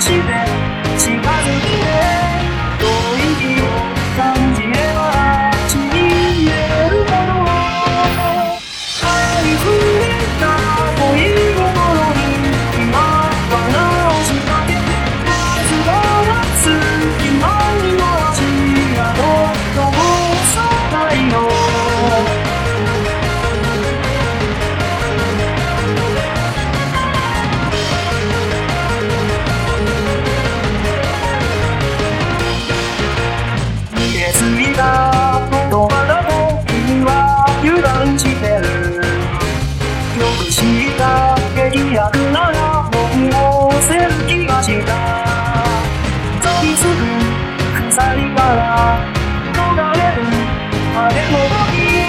期待，期盼。祈祷，早已足够。在你到来，れ打量你，怕你忘い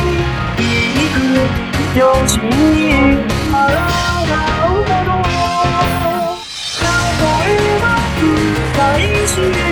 比一个表情更加温柔。想不回不去，再一し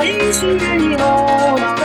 愛しなような